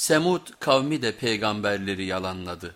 Semud kavmi de peygamberleri yalanladı.